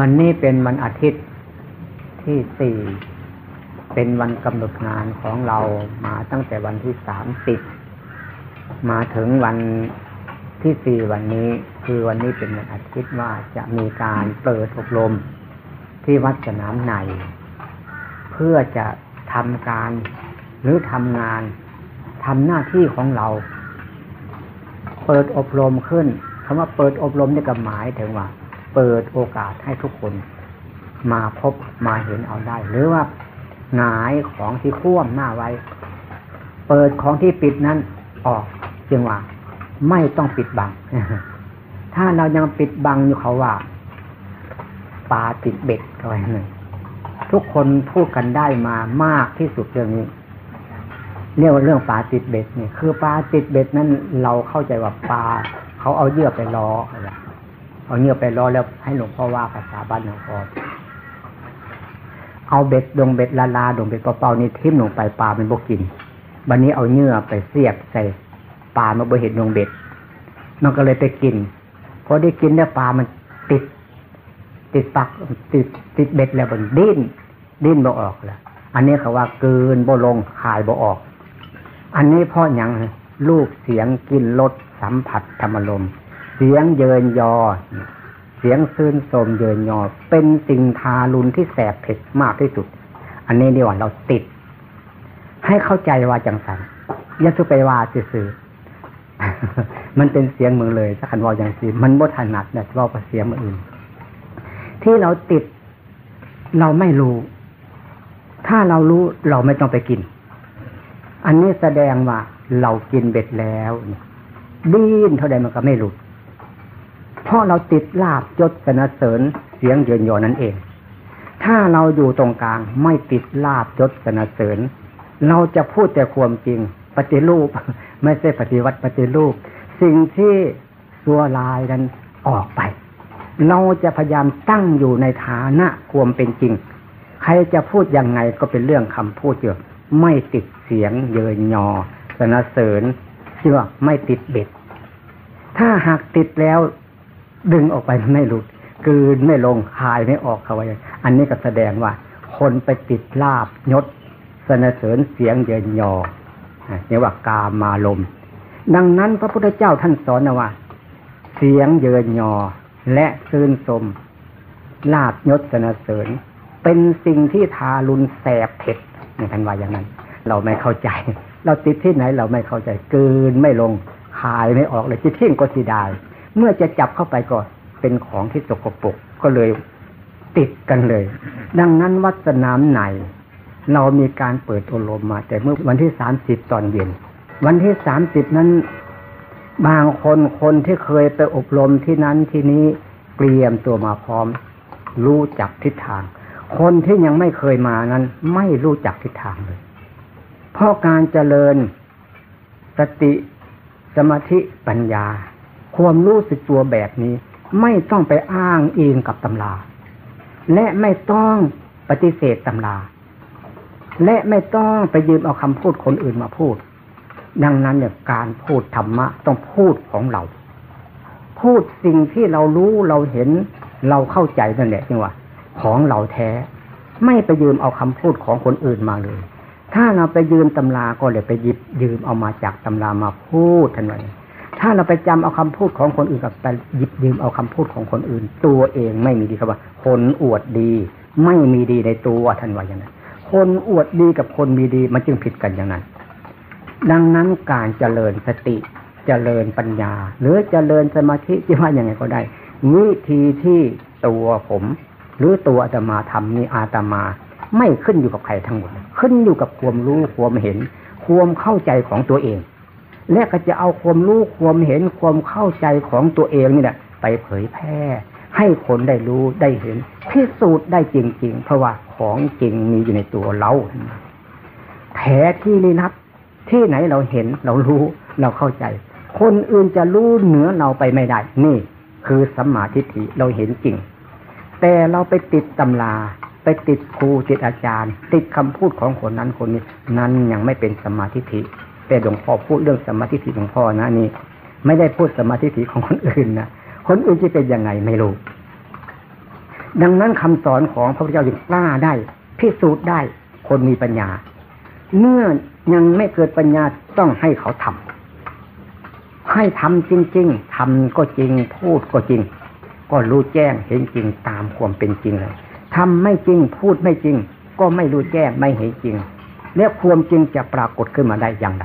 วันนี้เป็นวันอาทิตย์ที่สี่เป็นวันกำหนดงานของเรามาตั้งแต่วันที่สามสิบมาถึงวันที่สี่วันนี้คือวันนี้เป็นวันอาทิตย์ว่าจะมีการเปิดอบรมที่วัดสนามในเพื่อจะทำการหรือทำงานทำหน้าที่ของเรา เปิดอบรมขึ้นคำว่าเปิดอบรมนี่ก็หมายถึงว่า เปิดโอกาสให้ทุกคน มาพบมาเห็นเอาได้ หรือว่าหงายของที่คว่ำหน้าไว้ เปิดของที่ปิดนั้นออกจึงว่า ไม่ต้องปิดบัง ถ้าเรายังปิดบังอยู่เขาว่าปลาติดเบ็ดอะไรหนึ่งทุกคนพูดกันได้มามากที่สุดเรื่องนี้ เรียกว่าเรื่องปลาติดเบ็ดเนี่ยคือปลาติดเบ็ดนั้นเราเข้าใจว่าปลาเขาเอาเยื่อไปล้ออะไร เอาเยื่อไปล้อแล้วให้หลวงพ่อว่าภาษาบ้านหลวงพ่อเอาเบ็ดดงเบ็ดลาลาดงเบ็ดเป่าๆนี่ทิ่มลงไปปลามันบกกินวันนี้เอาเยื่อไปเสียบใส่ปลามาบเห็นดงเบ็ด มันก็เลยไปกินพอได้กินแล้วปลามันติด ติดปักติดติดเบ็ดแล้วมันดิ้นดิ้นบ่ออกแล้วอันนี้เขาว่าเกินบ่ลงคายบ่ออก อันนี้พ่อยังลูกเสียงกินรสสัมผัสธรรมลม สียงเยินยอ เสียงซื่นสมเยินยอ เป็นสิ่งทารุณที่แสบเผ็ดมากที่สุด อันนี้ดีว่าเราติด ให้เข้าใจว่าจังสันยาสุไปว่าสื่อมันเป็นเสียงมือเลยถ้าขันว่าอย่างสีมันบ่ถนัดแต่ว่าเสียงมืออื่น ที่เราติดเราไม่รู้ ถ้าเรารู้เราไม่ต้องไปกิน อันนี้แสดงว่าเรากินเบ็ดแล้วดิ้นเท่าใดมันก็ไม่หลุด เพราะเราติดลาบยศสนเสริญเสียงเยินยอนั่นเอง ถ้าเราอยู่ตรงกลางไม่ติดลาบยศสนเสริญ เราจะพูดแต่ความจริงปฏิรูป ไม่ใช่ปฏิวัติปฏิรูป สิ่งที่สัวลายนั้นออกไป เราจะพยายามตั้งอยู่ในฐานะความเป็นจริง ใครจะพูดยังไงก็เป็นเรื่องคำพูดเยอะไม่ติดเสียงเยินยอสนเสริญเชื่อไม่ติดเบ็ด ถ้าหากติดแล้ว ดึงออกไปไม่หลุดกืนไม่ลงคายไม่ออกเขาไว้ อันนี้ก็แสดงว่า คนไปติดลาบยศสนเสริญเสียงเยินยอเรียกว่ากามาลมดังนั้นพระพุทธเจ้าท่านสอนว่า เสียงเยินยอ และซื่นสมลาบยศสนเสริญ เป็นสิ่งที่ทารุณแสบเผ็ดในท่านว่าอย่างนั้น เราไม่เข้าใจ เราติดที่ไหนเราไม่เข้าใจกืนไม่ลงคายไม่ออกเลยจะเที่ยงก็สีดา เมื่อจะจับเข้าไปก็เป็นของที่สกปรกก็เลยติดกันเลย ดังนั้นวัดสนามไหน เรามีการเปิดอบรมมา แต่เมื่อวันที่สามสิบตอนเย็น วันที่สามสิบนั้น บางคนคนที่เคยไปอบรมที่นั้นที่นี้เตรียมตัวมาพร้อม รู้จักทิศทาง คนที่ยังไม่เคยมานั้น ไม่รู้จักทิศทางเลย เพราะการเจริญสติสมาธิปัญญา ความรู้สึกตัวแบบนี้ ไม่ต้องไปอ้างอิงกับตำรา และไม่ต้องปฏิเสธตำรา และไม่ต้องไปยืมเอาคำพูดคนอื่นมาพูด ดังนั้นเนี่ยการพูดธรรมะต้องพูดของเรา พูดสิ่งที่เรารู้เราเห็นเราเข้าใจนั่นแหละจริงว่าของเราแท้ ไม่ไปยืมเอาคำพูดของคนอื่นมาเลย ถ้าเราไปยืมตำราก็เลยไปหยิบยืมเอามาจากตำรามาพูดทันไว้ ถ้าเราไปจำเอาคำพูดของคนอื่นกับไปหยิบยืมเอาคำพูดของคนอื่น ตัวเองไม่มีดีครับว่า คนอวดดี ไม่มีดีในตัวท่านว่าอย่างนั้นคนอวดดีกับคนมีดีมันจึงผิดกันอย่างนั้น ดังนั้นการเจริญสติเจริญปัญญา หรือเจริญสมาธิที่ว่าอย่างไงก็ได้วิธีที่ตัวผม หรือตัวอาตมาทำนี่อาตมา ไม่ขึ้นอยู่กับใครทั้งหมด ขึ้นอยู่กับความรู้ความเห็น ความเข้าใจของตัวเอง และก็จะเอาความรู้ความเห็นความเข้าใจของตัวเองนี่แหละไปเผยแพร่ ให้คนได้รู้ได้เห็นพิสูจน์ได้จริง ๆ เพราะว่าของจริงมีอยู่ในตัวเราแผลที่นี่นับ ที่ไหนเราเห็นเรารู้เราเข้าใจ คนอื่นจะรู้เหนือเราไปไม่ได้ นี่ คือสัมมาทิฏฐิเราเห็นจริง แต่เราไปติดตำราไปติดครูติดอาจารย์ ติดคำพูดของคนนั้นคนนี้ นั้นยังไม่เป็นสมาธิฐิ แต่หลวงพ่อพูดเรื่องสมาธิฐิหลวงพ่อนะนี่ไม่ได้พูดสมาธิฐิของคนอื่นนะคนอื่นที่เป็นยังไงไม่รู้ ดังนั้นคำสอนของพระพุทธเจ้าจึงกล้าได้พิสูจน์ได้คนมีปัญญา เมื่อยังไม่เกิดปัญญาต้องให้เขาทำให้ทำจริง ๆทำก็จริง พูดก็จริง ก็รู้แจ้งเห็นจริงตามความเป็นจริงเลยทำไม่จริงพูดไม่จริง ก็ไม่รู้แจ้งไม่เห็นจริง แล้วความจริงจะปรากฏขึ้นมาได้อย่างไร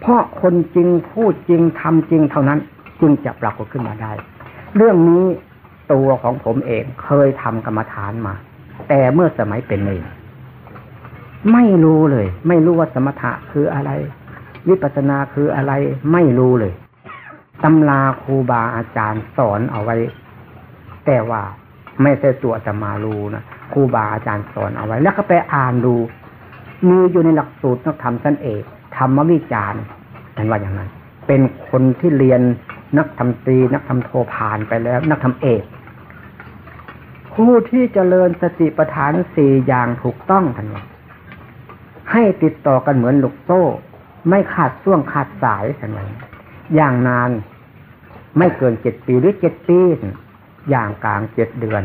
เพราะคนจริงพูดจริงทำจริงเท่านั้น จึงจะปรากฏขึ้นมาได้ เรื่องนี้ตัวของผมเองเคยทำกรรมฐานมา แต่เมื่อสมัยเป็นเนรไม่รู้เลย ไม่รู้ว่าสมถะคืออะไร วิปัสสนาคืออะไรไม่รู้เลยตำราครูบาอาจารย์สอนเอาไว้ แต่ว่าไม่ใช่ตัวจะมารู้นะครูบาอาจารย์สอนเอาไว้ แล้วก็ไปอ่านดูมีอยู่ในหลักสูตรนักธรรมชั้นเอก ธรรมวิจารณ์นั่นว่าอย่างนั้น เป็นคนที่เรียนนักทำตรี นักทำโทผ่านไปแล้ว นักทำเอกผู้ที่เจริญสติปัฏฐานสี่อย่างถูกต้องทันว่าให้ติดต่อกันเหมือนลูกโซ่ ไม่ขาดช่วงขาดสายทันว่าอย่างนานไม่เกินเจ็ดปีหรือเจ็ดปี อย่างกลางเจ็ดเดือน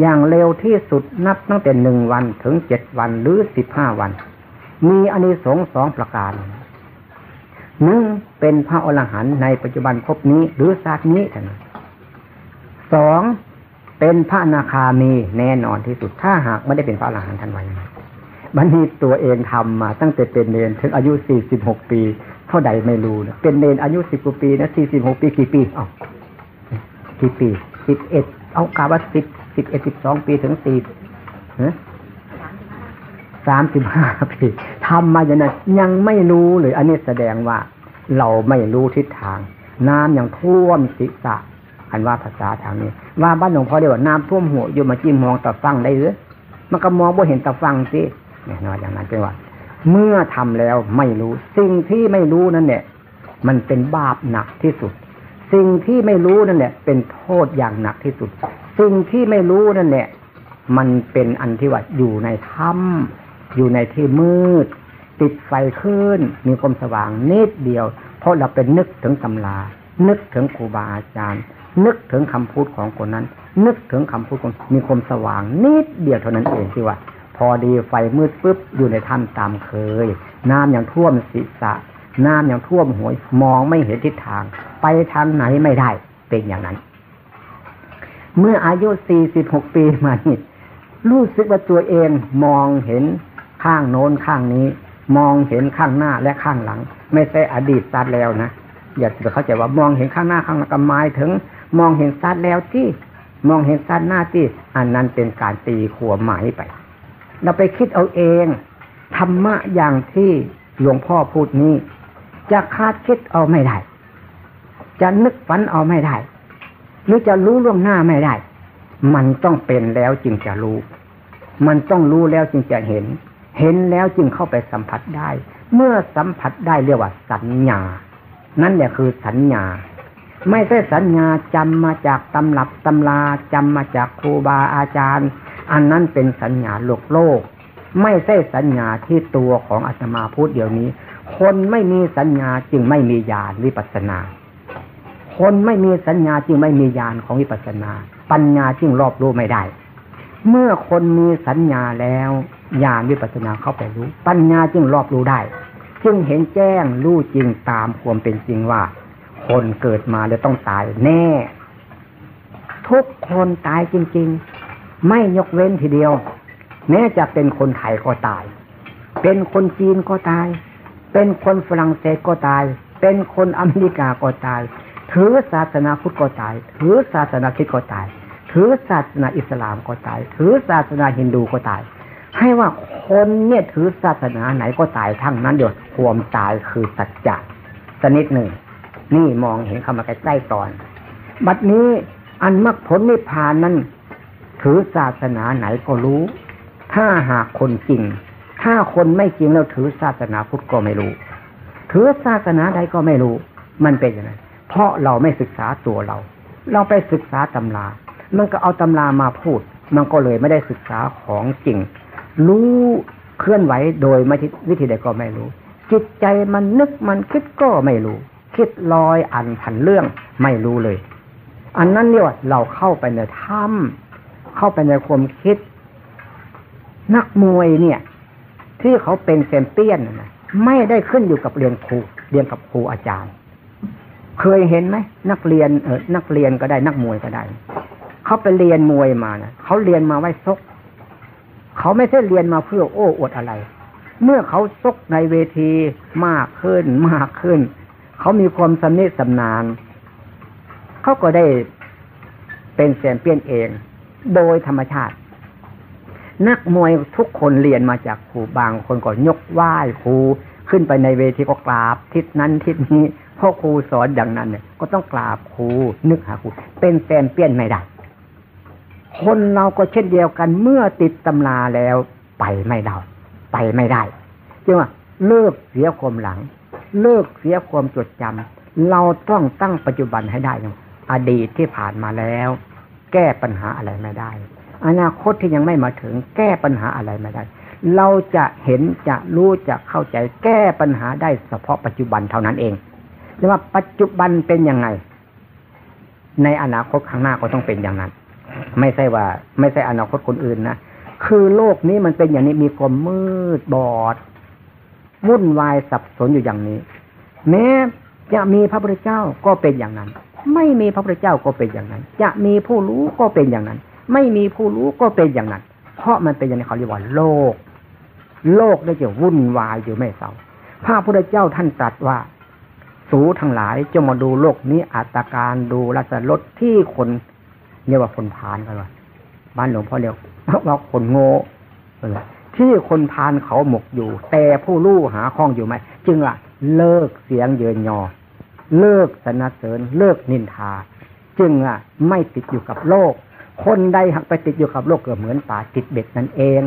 อย่างเร็วที่สุดนับตั้งแต่หนึ่งวันถึงเจ็ดวันหรือสิบห้าวัน มีอานิสงส์สองประการหนึ่งเป็นพระอรหันต์ในปัจจุบันพบนี้หรือชาตินี้ท่านสองเป็นพระนาคามีแน่นอนที่สุด ถ้าหากไม่ได้เป็นพระอรหันต์ท่านไว้บัณฑิตตัวเองทำมา ตั้งแต่เป็นเนรถึงอายุสี่สิบหกปี เท่าใดไม่รู้นะเป็นเนรอายุสิบกว่าปีนะสี่สิบหกปีกี่ปีอ๋อกี่ปีสิบเอ็ดเอากาว่าสิบสิบเอ็ดสิบสองปีถึงสี่สามสิบห้าปี ทำมาอย่างนั้นยังไม่รู้เลยอันนี้แสดงว่า เราไม่รู้ทิศทาง น้ำยังท่วมศีรษะอันว่าภาษาทางนี้ ว่าบ้านหลวงพ่อเดียวน้ำท่วมหัวอยู่มาจิ้มมองตะฟังได้หรือมันก็มองบ่เห็นตะฟังสิเนี่ยนอย่างนั้นเป็นว่า เมื่อทำแล้วไม่รู้สิ่งที่ไม่รู้นั่นเนี่ยมันเป็นบาปหนักที่สุด สิ่งที่ไม่รู้นั่นแหละเป็นโทษอย่างหนักที่สุด สิ่งที่ไม่รู้นั่นแหละมันเป็นอันที่ว่าอยู่ในถ้ำ อยู่ในที่มืด ติดไฟขึ้น มีความสว่างนิดเดียว เพราะเราเป็นนึกถึงตำรานึกถึงครูบาอาจารย์ นึกถึงคำพูดของคนนั้น นึกถึงคำพูดของมีความสว่างนิดเดียวเท่านั้นเองที่ว่า พอดีไฟมืดปุ๊บอยู่ในถ้ำตามเคย น้ำอย่างท่วมศีรษะ น้ำอย่างท่วมหัวมองไม่เห็นทิศทาง ไปทางไหนไม่ได้เป็นอย่างนั้น เมื่ออายุสี่สิบหกปีมานี่รู้สึกว่าตัวเองมองเห็น ข้างโน้นข้างนี้ มองเห็นข้างหน้าและข้างหลัง ไม่ใช่อดีตซัดแล้วนะอย่าเข้าใจว่ามองเห็นข้างหน้าข้างหลังก็หมายถึง มองเห็นซัดแล้วที่มองเห็นซัดหน้าที่ อันนั้นเป็นการตีขัวหมายไป เราไปคิดเอาเองธรรมะอย่างที่หลวงพ่อพูดนี้ จะคาดคิดเอาไม่ได้ จะนึกฝันเอาไม่ได้หรือจะรู้ล่วงหน้าไม่ได้ มันต้องเป็นแล้วจึงจะรู้ มันต้องรู้แล้วจึงจะเห็น เห็นแล้วจึงเข้าไปสัมผัสได้ เมื่อสัมผัสได้เรียกว่าสัญญา นั่นแหละคือสัญญา ไม่ใช่สัญญาจำมาจากตำรับตำราจำมาจากครูบาอาจารย์ อันนั้นเป็นสัญญาโลกโลก ไม่ใช่สัญญาที่ตัวของอาตมาพูดเดี๋ยวนี้ คนไม่มีสัญญาจึงไม่มีญาณวิปัสนา คนไม่มีสัญญาจึงไม่มีญาณของวิปัสนา ปัญญาจึงรอบรู้ไม่ได้ เมื่อคนมีสัญญาแล้ว ญาณวิปัสนาเข้าไปรู้ ปัญญาจึงรอบรู้ได้ จึงเห็นแจ้งรู้จริงตามความเป็นจริงว่า คนเกิดมาแล้วต้องตายแน่ ทุกคนตายจริง ๆ ไม่ยกเว้นทีเดียว แม้จะเป็นคนไทยก็ตาย เป็นคนจีนก็ตาย เป็นคนฝรั่งเศสก็ตาย เป็นคนอเมริกาก็ตาย ถือศาสนาพุทธก็ตาย ถือศาสนาคริสต์ก็ตายถือศาสนาอิสลามก็ตาย ถือศาสนาฮินดูก็ตาย ให้ว่าคนเนี่ยถือศาสนาไหนก็ตายทั้งนั้นเดี๋ยวความตายคือสัจจะสนิดหนึ่ง นี่มองเห็นคำมาใกล้ๆตอน บัดนี้อันมรรคผลนิพพานนั้นถือศาสนาไหนก็รู้ ถ้าหากคนจริง ถ้าคนไม่จริงแล้วถือศาสนาพุทธก็ไม่รู้ ถือศาสนาใดก็ไม่รู้ มันเป็นยังไงเพราะเราไม่ศึกษาตัวเรา เราไปศึกษาตำรา มันก็เอาตำรามาพูด มันก็เลยไม่ได้ศึกษาของจริง รู้เคลื่อนไหวโดยไม่วิธีใดก็ไม่รู้ จิตใจมันนึกมันคิดก็ไม่รู้ คิดลอยอันผันเรื่องไม่รู้เลย อันนั้นเนี่ยเราเข้าไปในถ้ำเข้าไปในความคิด นักมวยเนี่ย ที่เขาเป็นแชมเปี้ยนนะไม่ได้ขึ้นอยู่กับเรียนครูเรียนกับครูอาจารย์ เคยเห็นไหมนักเรียนเออนักเรียนก็ได้นักมวยก็ได้ เขาไปเรียนมวยมานะเขาเรียนมาไว้ซก เขาไม่ใช่เรียนมาเพื่อโอ้อวดอะไร เมื่อเขาซกในเวทีมากขึ้นมากขึ้น เขามีความสนิทสำนาน เขาก็ได้เป็นแชมเปี้ยนเอง โดยธรรมชาติ นักมวยทุกคนเรียนมาจากครูบางคนก็ยกไหว้ครูขึ้นไปในเวทีก็กราบ ทิศนั้นทิศนี้พ่อครูสอนอย่างนั้นเนี่ยก็ต้องกราบครูนึกหาครูเป็นแชมเปี้ยนไม่ได้ คนเราก็เช่นเดียวกัน เมื่อติดตำราแล้วไปไม่ได้ไปไม่ได้จึงว่าเลิกเสียความหลัง เลิกเสียความจดจำเราต้องตั้งปัจจุบันให้ได้อดีตที่ผ่านมาแล้ว แก้ปัญหาอะไรไม่ได้ อนาคตที่ยังไม่มาถึง แก้ปัญหาอะไรไม่ได้ เราจะเห็นจะรู้จะเข้าใจ แก้ปัญหาได้เฉพาะปัจจุบันเท่านั้นเองแต่ว่าปัจจุบันเป็นยังไง ในอนาคตข้างหน้าก็ต้องเป็นอย่างนั้น ไม่ใช่ว่า ไม่ใช่อนาคตคนอื่นนะคือโลกนี้มันเป็นอย่างนี้มีความมืดบอด วุ่นวายสับสนอยู่อย่างนี้ แม้จะมีพระพุทธเจ้าก็เป็นอย่างนั้น ไม่มีพระพุทธเจ้าก็เป็นอย่างนั้น จะมีผู้รู้ก็เป็นอย่างนั้น ไม่มีผู้รู้ก็เป็นอย่างนั้น เพราะมันเป็นอย่างนี้เขาเรียกว่าโลก โลกได้จะวุ่นวายอยู่ไม่เศร้าพระพุทธเจ้าท่านตรัสว่า สูทั้งหลายจงมาดูโลกนี้อัตการดูรัศรสที่คน เรียกว่าคนพานกันว่าบ้านหลวงพ่อเรียกว่าคนโง่ที่คนพานเขาหมกอยู่ แต่ผู้รู้หาข้องอยู่ไหมจึงอะ เลิกเสียงเยินยอ เลิกสนเสริญ เลิกนินทา จึงอะ ไม่ติดอยู่กับโลก คนใดหักไปติดอยู่กับโลกก็เหมือนป่าติดเบ็ดนั่นเอง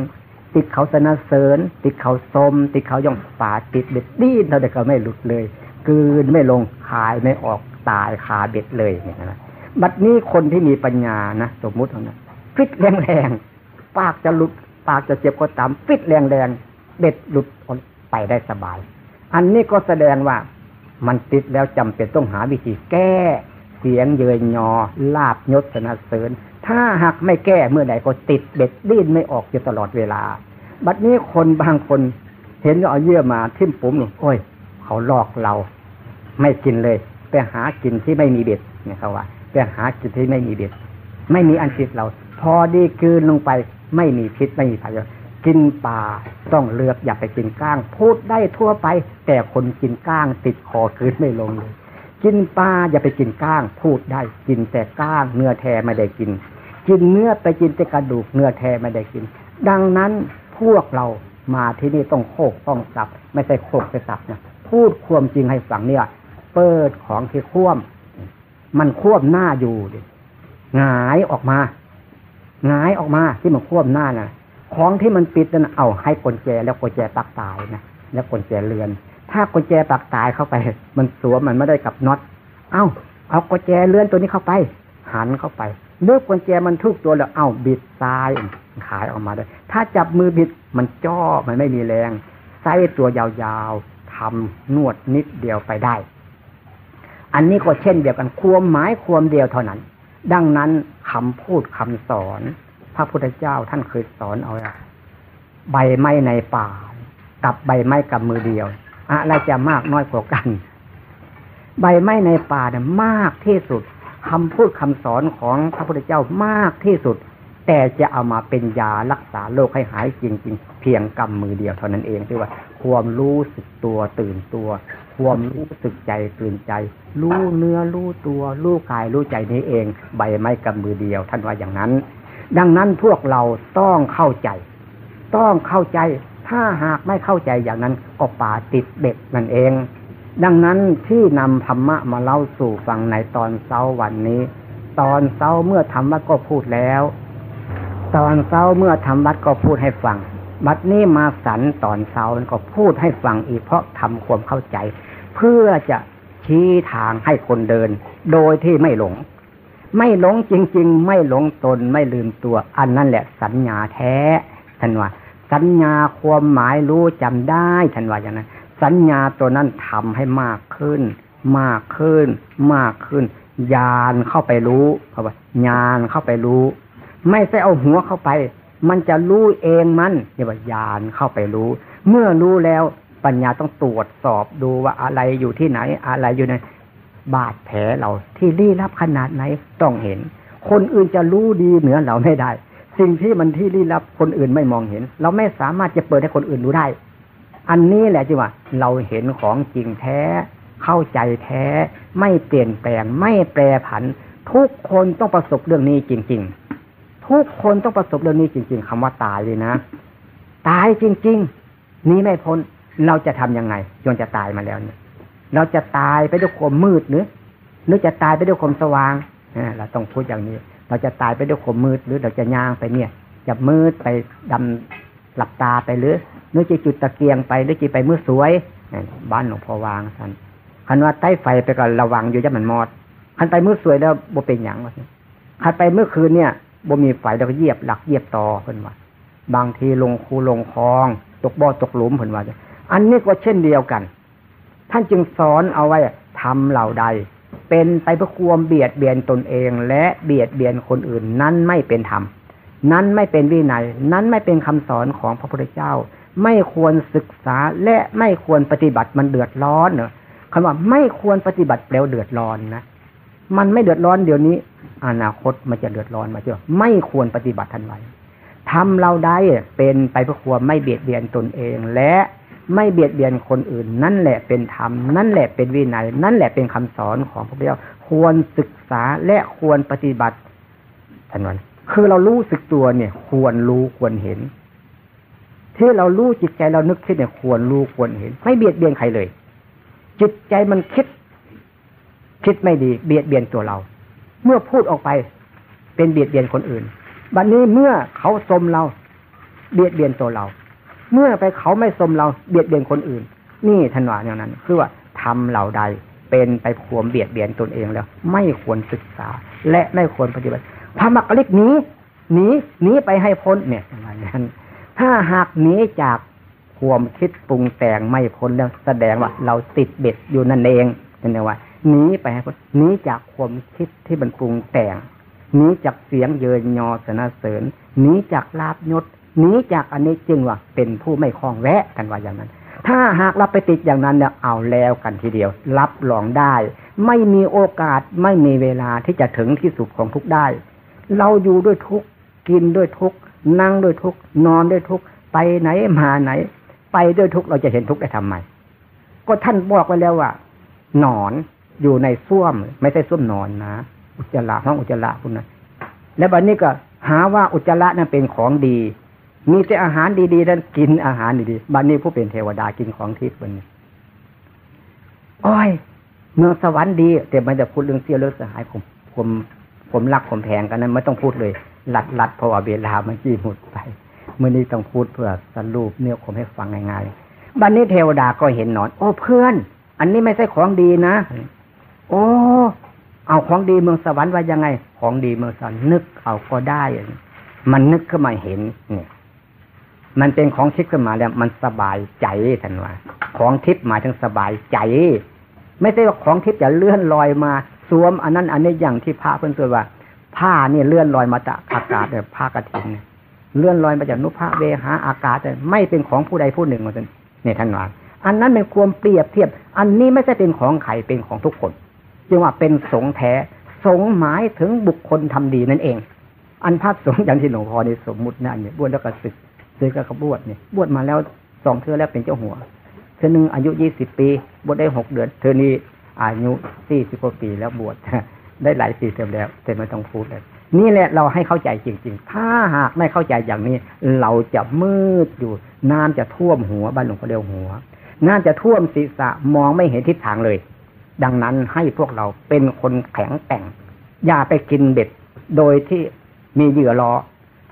ติดเขาสนเสริญ ติดเขาสม ติดเขาย่องป่าติดเบ็ดดิ้นเราแต่ก็ไม่หลุดเลยกืนไม่ลงขายไม่ออกตายคาเบ็ดเลยเนี่ยนะ บัดนี้คนที่มีปัญญานะสมมุติเท่านั้นฟิตแรงแรงปากจะหลุด ปากจะเจ็บก็ตามฟิตแรงแรงเด็ดหลุดไปได้สบาย อันนี้ก็แสดงว่ามันติดแล้วจำเป็นต้องหาวิธีแก้ เสียงเยยยอลาบยศสนาเสริญ ถ้าหากไม่แก้เมื่อใดก็ติดเบ็ดดิ้นไม่ออกอยู่ตลอดเวลา บัดนี้คนบางคนเห็นเอาเยื่อมาทิ่มปุ๋มหนูโอ้ย เขาหลอกเรา ไม่กินเลย ไปหากินที่ไม่มีเบ็ดเนี่ยเขาว่า ไปหากินที่ไม่มีเบ็ดไม่มีอันติดเรา พอดีคืนลงไปไม่มีพิษไม่มีภัยกินปลาต้องเลือกอย่าไปกินก้าง พูดได้ทั่วไป แต่คนกินก้างติดคอคืนไม่ลงเลยกินปลาอย่าไปกินก้าง พูดได้กินแต่ก้าง เนื้อแท้ไม่ได้กิน กินเนื้อไปกินแต่กระดูกเนื้อแท้ไม่ได้กิน ดังนั้นพวกเรามาที่นี่ต้องโคกต้องสับ ไม่ใช่โคกไปสับนะพูดความจริงให้ฟังเนี่ย เปิดของที่คว่ำ มันควบหน้าอยู่ดิหงายออกมาหงายออกมาที่มันควบหน้าน่ะ ของที่มันปิดนั่นเอาให้กุญแจแล้วกุญแจปักตายนะแล้วกุญแจเรือน ถ้ากุญแจปักตายเข้าไป มันสวมมันไม่ได้กับน็อต เอ้า เอากุญแจเรือนตัวนี้เข้าไป หันเข้าไปเมื่อกุญแจมันทุกตัวแล้ว เอ้าบิดซ้ายขายออกมาได้ ถ้าจับมือบิดมันจ้อมันไม่มีแรงไส้ตัวยาวๆทำนวดนิดเดียวไปได้ อันนี้ก็เช่นเดียวกันความหมายความเดียวเท่านั้น ดังนั้นคำพูดคำสอน พระพุทธเจ้าท่านเคยสอนเอาใบไม้ในป่า กับใบไม้กับมือเดียวอะไรจะมากน้อยกว่ากัน ใบไม้ในป่าเนี่ยมากที่สุดคำพูดคำสอนของพระพุทธเจ้ามากที่สุด แต่จะเอามาเป็นยารักษาโรคให้หายจริง ๆ เพียงกำมือเดียวเท่านั้นเองที่ว่า ความรู้สึกตัวตื่นตัว ความรู้สึกใจตื่นใจ รู้เนื้อรู้ตัว รู้กายรู้ใจนี้เอง ใบไม้กับมือเดียว ท่านว่าอย่างนั้น ดังนั้นพวกเราต้องเข้าใจ ต้องเข้าใจ ถ้าหากไม่เข้าใจอย่างนั้นก็ป่าติดเบ็ดนั่นเอง ดังนั้นที่นำธรรมะมาเล่าสู่ฟังในตอนเช้าวันนี้ ตอนเช้าเมื่อทำวัดก็พูดแล้ว ตอนเช้าเมื่อทำวัดก็พูดให้ฟังบัดนี้มาสันตอนเช้าก็พูดให้ฟังอีกเพราะทำความเข้าใจ เพื่อจะชี้ทางให้คนเดิน โดยที่ไม่หลง ไม่หลงจริง ๆ ไม่หลงตนไม่ลืมตัว อันนั้นแหละสัญญาแท้ท่านว่า สัญญาความหมายรู้จำได้ท่านว่าอย่างนั้นสัญญาตัวนั้นทำให้มากขึ้น มากขึ้น มากขึ้นญาณเข้าไปรู้เขาว่าญาณเข้าไปรู้ ไม่ใช่เอาหัวเข้าไป มันจะรู้เองมันเรียกว่าญาณเข้าไปรู้ เมื่อรู้แล้ว ปัญญาต้องตรวจสอบดูว่าอะไรอยู่ที่ไหน อะไรอยู่ในบาดแผลเราที่ลี้ลับขนาดไหนต้องเห็น คนอื่นจะรู้ดีเหนือเราไม่ได้ สิ่งที่มันที่ลี้ลับคนอื่นไม่มองเห็น เราไม่สามารถจะเปิดให้คนอื่นรู้ได้ อันนี้แหละจีว่า เราเห็นของจริงแท้ เข้าใจแท้ ไม่เปลี่ยนแปลง ไม่แปรผัน ทุกคนต้องประสบเรื่องนี้จริง ๆ ทุกคนต้องประสบเรื่องนี้จริง ๆคำว่าตายเลยนะ ตายจริง ๆ นี้ไม่พ้น เราจะทํำยังไงจนจะตายมาแล้วเนี่ย เราจะตายไปด้วยความมืดหรือหรือจะตายไปด้วยความสว่างเราต้องพูดอย่างนี้ เราจะตายไปด้วยความมืดหรือเราจะย่างไปเนี่ย จะมืดไปดำหลับตาไปหรือหรือจะจุดตะเกียงไปหรือจะไปมืดสวยบ้านหลวงพ่อวางท่านคันว่าใต้ไฟไปก็ระวังอยู่จะมันมอดคันไปมืดสวยแล้วบ่เป็นอย่างวะคันไปเมื่อคืนเนี่ยบ่มีไฟแล้วก็เยียบหลักเยียบต่อเพิ่นว่าบางทีลงคูลงคลอง ตกบ่อตกหลุมเพิ่นว่า อันนี้ก็เช่นเดียวกัน ท่านจึงสอนเอาไว้ทำเหล่าใด เป็นไปเพื่อความเบียดเบียนตนเอง และเบียดเบียนคนอื่นนั้นไม่เป็นธรรมนั้นไม่เป็นวินัย นั้นไม่เป็นคำสอนของพระพุทธเจ้า ไม่ควรศึกษาและไม่ควรปฏิบัติมันเดือดร้อนเนอะคำว่าไม่ควรปฏิบัติแปลวเดือดร้อนนะ มันไม่เดือดร้อนเดี๋ยวนี้ อนาคตมันจะเดือดร้อนมาเจ้าไม่ควรปฏิบัติทันไว้ทำเราได้เป็นไปเพื่อความไม่เบียดเบียนตนเอง และ ไม่เบียดเบียนคนอื่น นั่นแหละเป็นธรรม นั่นแหละเป็นวินัย นั่นแหละเป็นคำสอนของพระพุทธเจ้าควรศึกษาและควรปฏิบัติท่านว่าคือเรารู้สึกตัวเนี่ย ควรรู้ควรเห็น ที่เรารู้จิตใจเรานึกคิดเนี่ย ควรรู้ควรเห็น ไม่เบียดเบียนใครเลย จิตใจมันคิด คิดไม่ดี เบียดเบียนตัวเรา เมื่อพูดออกไป เป็นเบียดเบียนคนอื่นบัดนนี้เมื่อเขาสมเรา เบียดเบียนตัวเรา เมื่อไปเขาไม่สมเราเบียดเบียนคนอื่น นี่ทันวาอย่างนั้น คือว่าทำเหล่าใดเป็นไปขวมเบียดเบียนตนเองแล้ว ไม่ควรศึกษา และไม่ควรปฏิบัติพระมักล็กนี้หนีหนีไปให้พ้นเนี่ยอย่างนั้น ถ้าหากหนีจากความคิดปรุงแต่งไม่พ้นแล้วแสดงว่า เราติดเบ็ดอยู่นั่นเองเป็นไงว่าหนีไปให้พ้นหนีจากความคิดที่มันปรุงแต่งหนีจากเสียงเยินยอสนเสริญหนีจากลาบยศ หนีจากอันนี้จึงว่าเป็นผู้ไม่คล้องแวะกันว่าอย่างนั้น ถ้าหากเราไปติดอย่างนั้นเนี่ยเอาแล้วกันทีเดียว รับรองได้ ไม่มีโอกาสไม่มีเวลาที่จะถึงที่สุดของทุกได้ เราอยู่ด้วยทุกกินด้วยทุกนั่งด้วยทุกนอนด้วยทุกไปไหนมาไหน ไปด้วยทุกเราจะเห็นทุกได้ทำไมก็ท่านบอกไว้แล้วว่านอนอยู่ในส้วม ไม่ใช่ส้วมนอนนะอุจจาระห้องอุจจาระคุณนะและบัดนนี้ก็หาว่าอุจจาระนั้นเป็นของดี มีแต่อาหารดีๆนั้นกินอาหารดีๆบัดนนี้ผู้เป็นเทวดากินของทิพย์วันนี้อ้อยเมืองสวรรค์ดี แต่มันจะพูดเรื่องเสี้ยวเรื่องสหายผม ผมผมรักผมแพงกันนั้นไม่ต้องพูดเลยหลัดหลัดเพราะว่าเวลามันจี้หมดไปเมื่อนี้ต้องพูดเพื่อสรุปเนี่ยผมให้ฟังง่ายๆบัดนนี้เทวดาก็เห็นนอน โอ้เพื่อน อันนี้ไม่ใช่ของดีนะ โอ้เอาของดีเมืองสวรรค์ว่ายังไง ของดีเมืองสวรรค์นึกเอาก็ได้ มันนึกขึ้นมาเห็นเนี่ย มันเป็นของทิพย์ขึ้นมาแล้ว มันสบายใจท่านว่าของทิพย์หมายถึงสบายใจ ไม่ใช่ว่าของทิพย์จะเลื่อนลอยมาสวม อันนั้น อันนี้อย่างที่พระเพื่อนตัวว่า ผ้านี่เลื่อนลอยมาจากอากาศเนี่ยผ้ากระถิ่นเลื่อนลอยมาจากนุภาเวหาอากาศแต่ไม่เป็นของผู้ใดผู้หนึ่งเหมือนเนี่ยท่านว่าอันนั้นเป็นความเปรียบเทียบ อันนี้ไม่ใช่เป็นของใครเป็นของทุกคนจึงว่าเป็นสงแท้ สงหมายถึงบุคคลทำดีนั่นเอง อันภาพสงอย่างที่หลวงพ่อในสมมุตินั่นเนี่ยบวชแล้วก็ศึก ซื้อก็เขาบวชเนี่ยบวชมาแล้วสองเธอแล้วเป็นเจ้าหัว เธอหนึ่งอายุยี่สิบปีบวชได้หกเดือน เธอนี้อายุสี่สิบกว่าปีแล้วบวชได้หลายปีเต็มแล้วแต่ไม่ต้องพูดเลยนี่แหละเราให้เข้าใจจริง ๆ ถ้าหากไม่เข้าใจอย่างนี้ เราจะมืดอยู่ น้ำจะท่วมหัวบ้านหลวงพ่อเดียวหัว น้ำจะท่วมศีรษะมองไม่เห็นทิศทางเลย ดังนั้นให้พวกเราเป็นคนแข็งแกร่ง อย่าไปกินเบ็ด โดยที่มีเหยื่อรอ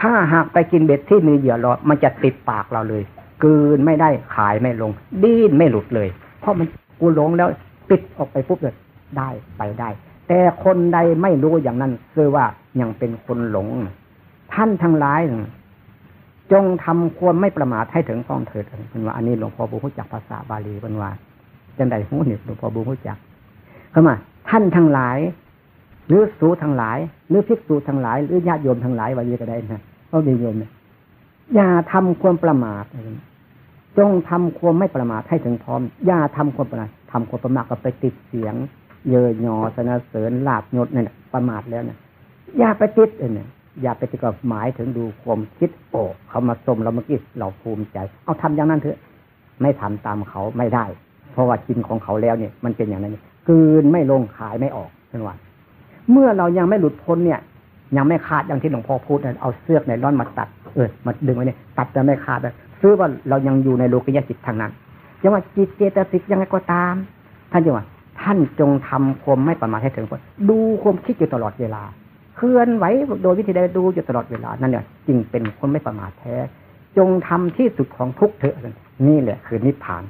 ถ้าหากไปกินเบ็ดที่มีเหยื่อรอมันจะติดปากเราเลยกืนไม่ได้ขายไม่ลง ดิ้นไม่หลุดเลย เพราะมันกูหลงแล้วปิดออกไปปุ๊บเลยได้ไปได้ แต่คนใดไม่รู้อย่างนั้นคือว่ายังเป็นคนหลง ท่านทั้งหลายจงทำควรไม่ประมาทให้ถึงต้องเถิดเป็นว่าอันนี้หลวงพ่อบูรู้จักภาษาบาลีเป็นว่าจันใดหูนี่หลวงพ่อบูรู้จักเข้ามา ท่านทั้งหลาย หรือสูทั้งหลาย หรือภิกษุทั้งหลาย หรือญาติโยมทั้งหลายวันนี้ก็ได้นะ เขาดีโยมเนี่ยอย่าทำความประมาทจงทำความไม่ประมาทให้ถึงพร้อม อย่าทำความประมาททำความประมาทก็ไปติดเสียง เยยยอสนเสริญลาบยศเนี่ยประมาทแล้วเนี่ยอย่าไปติดเนี่ยอย่าไปติดกับหมายถึงดูความคิดโอ้เขามาสมเราเมื่อกี้เราภูมิใจ เอาทำอย่างนั้นเถอะ ไม่ทำตามเขาไม่ได้ เพราะว่ากินของเขาแล้วเนี่ย มันเป็นอย่างนั้นกืนไม่ลงขายไม่ออกเป็นว่าเมื่อเรายังไม่หลุดพ้นเนี่ย ยังไม่ขาดอย่างที่หลวงพ่อพูดเอาเสื้อในร่อนมาตัดเออมาดึงไว้เนี่ยตัดแต่ไม่ขาดเลยซื้อว่าเรายังอยู่ในโลกยจิตทางนั้นจะว่าจิตเจตสิกยังไงก็ตาม ท่านจะว่าท่านจงทำความไม่ประมาทให้ถึงผลดูความคิดอยู่ตลอดเวลา เคลื่อนไหวโดยวิธีใดดูอยู่ตลอดเวลานั่นเนี่ยจึงเป็นคนไม่ประมาทแท้ จงทำที่สุดของทุกเถอะนี่แหละคือนิพพาน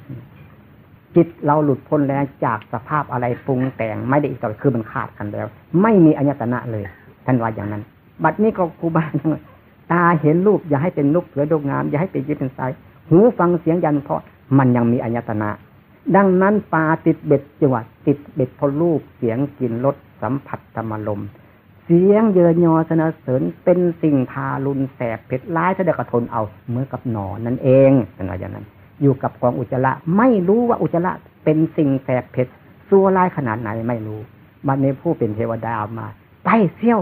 จิตเราหลุดพ้นแล้วจากสภาพอะไรปรุงแต่งไม่ได้อีกต่อคือมันขาดกันแล้ว ไม่มีอัญตนะเลย ท่านว่าอย่างนั้น บัดนี้ก็ครูบาตาเห็นรูปอย่าให้เป็นลูกเสือดงงาม อย่าให้เป็นยึดเป็นสาย หูฟังเสียงยันเพราะมันยังมีอัญตนะ ดังนั้นปลาติดเบ็ดจังหวะติดเบ็ดพอรูปเสียงกลิ่นรสสัมผัสธรรมลมเสียงเยินยอสนเสริญเป็นสิ่งทารุนแสบเผ็ดร้ายถ้าเด็กทนเอาเหมือนกับหนอนนั่นเองเป็นอะไรอย่างนั้น อยู่กับกองอุจจาระไม่รู้ว่าอุจจาระเป็นสิ่งแสบเผ็ดซัวร้ายขนาดไหนไม่รู้บัดนี้ผู้เป็นเทวดามา ไปเซี่ยว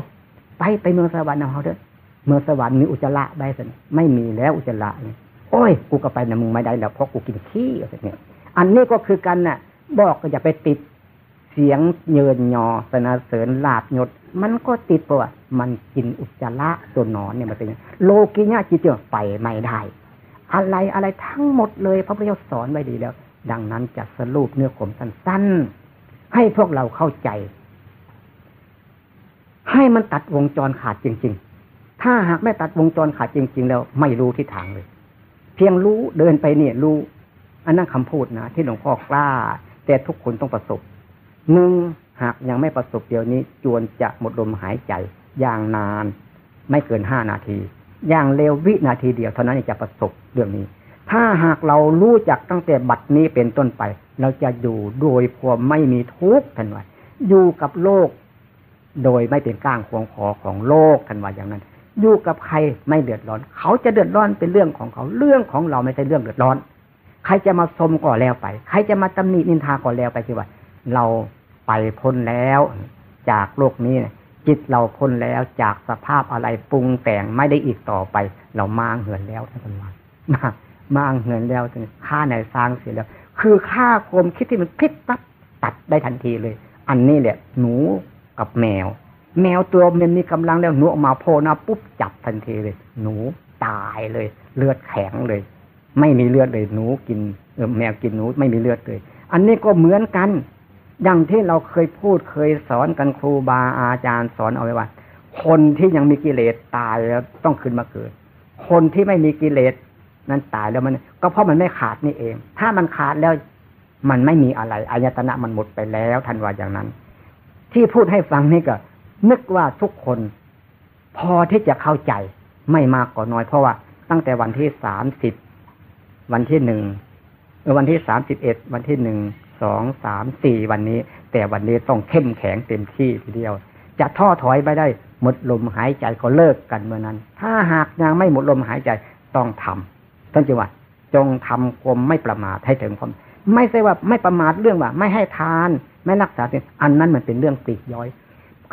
ไปไปเมืองสวรรค์เอาเถอะเมื่อสวรรค์มีอุจจาระได้สิไม่มีแล้วอุจจาระเนี่ยโอ้ย กูก็ไปนะมึงไม่ได้แล้วเพราะกูกินขี้อะไรเนี่ยอันนี้ก็คือกันน่ะ บอกก็อย่าไปติดเสียงเยินยอสนาเสริญลาบยศมันก็ติดเพราะว่ามันกินอุจจาระตัวนอนเนี่ยมันเป็นโลกิญาจิตเจไปไม่ได้ อะไรอะไรทั้งหมดเลยพระพุทธเจ้าสอนไว้ดีแล้ว ดังนั้นจะสรุปเนื้อขมสั้นๆให้พวกเราเข้าใจ ให้มันตัดวงจรขาดจริง ๆ ถ้าหากไม่ตัดวงจรขาดจริง ๆ แล้วไม่รู้ทิศทางเลย เพียงรู้เดินไปเนี่ยรู้ อันนั้นคำพูดนะที่หลวงพ่อกล้า แต่ทุกคนต้องประสบหนึ่งหากยังไม่ประสบเดี๋ยวนี้ จวนจะหมดลมหายใจอย่างนาน ไม่เกินห้านาที อย่างเร็ววินาทีเดียวเท่านั้นจะประสบเรื่องนี้ ถ้าหากเรารู้จักตั้งแต่บัดนี้เป็นต้นไป เราจะอยู่โดยความไม่มีทุกข์ทันว่าอยู่กับโลก โดยไม่เป็นก้างควงคอของโลกทันว่าอย่างนั้นอยู่กับใครไม่เดือดร้อน เขาจะเดือดร้อนเป็นเรื่องของเขาเรื่องของเราไม่ใช่เรื่องเดือดร้อน ใครจะมาสมก่อแล้วไป ใครจะมาตำหนินินทาก่อแล้วไปคือว่า เราไปพ้นแล้ว จากโลกนี้จิตเราพ้นแล้วจากสภาพอะไรปรุงแต่งไม่ได้อีกต่อไป เรามางเหินแล้วท่านผู้ชมมามาเหินแล้วถึงฆ่าในสร้างเสียแล้ว คือฆ่าคมคิดที่มันพิษปั๊บตัดได้ทันทีเลย อันนี้แหละหนู กับแมว แมวตัวมันมีกำลังแล้วหนูออกมาโผล่นาปุ๊บจับทันทีเลย หนูตายเลย เลือดแข็งเลย ไม่มีเลือดเลยหนูกินเออแมวกินหนูไม่มีเลือดเลย อันนี้ก็เหมือนกัน ดังที่เราเคยพูดเคยสอนกันครูบาอาจารย์สอนเอาไว้ว่า คนที่ยังมีกิเลสตายแล้วต้องขึ้นมาเกิด คนที่ไม่มีกิเลสนั้นตายแล้วมัน ก็เพราะมันไม่ขาดนี่เอง ถ้ามันขาดแล้วมันไม่มีอะไรอายตนะมันหมดไปแล้วทันว่าอย่างนั้น ที่พูดให้ฟังนี่ก็ นึกว่าทุกคน พอที่จะเข้าใจไม่มากก็น้อยเพราะว่าตั้งแต่วันที่สามสิบวันที่หนึ่งวันที่สามสิบเอ็ดวันที่หนึ่งสองสามสี่วันนี้ แต่วันนี้ต้องเข้มแข็งเต็มที่ทีเดียว จะท้อถอยไปได้หมดลมหายใจก็เลิกกันเมื่อนั้น ถ้าหากยังไม่หมดลมหายใจต้องทำท่านจังหวัดจงทำกลมไม่ประมาทให้ถึงความไม่ใช่ว่าไม่ประมาทเรื่องว่า ไม่ให้ทาน ไม่รักษาสิ่งอันนั้นมันเป็นเรื่องปีกย้อย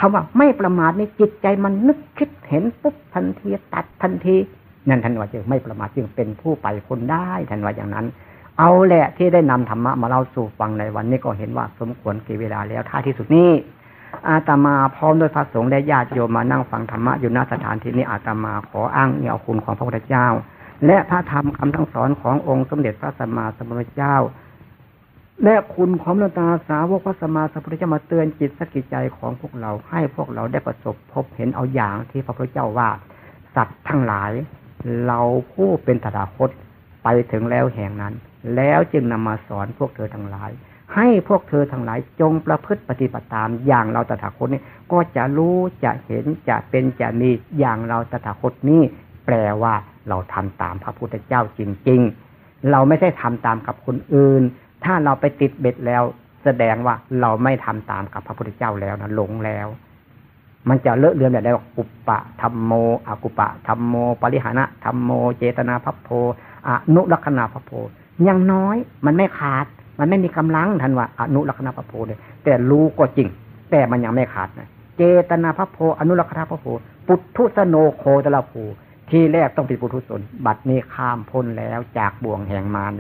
คำว่าไม่ประมาทในจิตใจมันนึกคิดเห็นปุ๊บทันทีตัดทันทีนั่นท่านว่าจึงไม่ประมาทจึงเป็นผู้ไปคนได้ท่านว่าอย่างนั้น เอาแหละที่ได้นำธรรมะมาเล่าสู่ฟังในวันนี้ก็เห็นว่าสมควรกี่เวลาแล้วท่าที่สุดนี้อาตมาพร้อมด้วยพระสงฆ์และญาติโยมมานั่งฟังธรรมะอยู่ณสถานที่นี้อาตมาขออ้างเอาคุณของพระพุทธเจ้า และพระธรรมคำทั้งสอนขององค์สมเด็จพระสัมมาสัมพุทธเจ้า และคุณของลตาสาวกพระสมาสัพพุทธเจ้ามาเตือนจิตสกิจใจของพวกเราให้พวกเราได้ประสบพบเห็นเอาอย่างที่พระพุทธเจ้าว่า สัตว์ทั้งหลาย เราผู้เป็นตถาคตไปถึงแล้วแห่งนั้น แล้วจึงนำมาสอนพวกเธอทั้งหลาย ให้พวกเธอทั้งหลายจงประพฤติปฏิบัติตามอย่างเราตถาคตนี้ก็จะรู้จะเห็นจะเป็นจะมีอย่างเราตถาคตนี้แปลว่าเราทำตามพระพุทธเจ้าจริง ๆ เราไม่ได้ทำตามกับคนอื่น ถ้าเราไปติดเบ็ดแล้ว แสดงว่าเราไม่ทำตามกับพระพุทธเจ้าแล้วนะหลงแล้ว มันจะเลอะเลือนแบบได้ว่ากุปปะธรรมโมอากุปปะธรรมโม ปริหานะธรรมโม เจตนาพัพโพอนุลักษณะพัพโพยังน้อยมันไม่ขาด มันไม่มีกำลังทันว่าอนุลักษณะพัพโพเลยแต่รู้ก็จริง แต่มันยังไม่ขาดนะเจตนาพัพโพอนุลักษณะพัพโพปุถุสโนโคตละภูที่แรกต้องเป็นปุถุชนบัดนี้ข้ามพ้นแล้วจากบ่วงแห่งมาร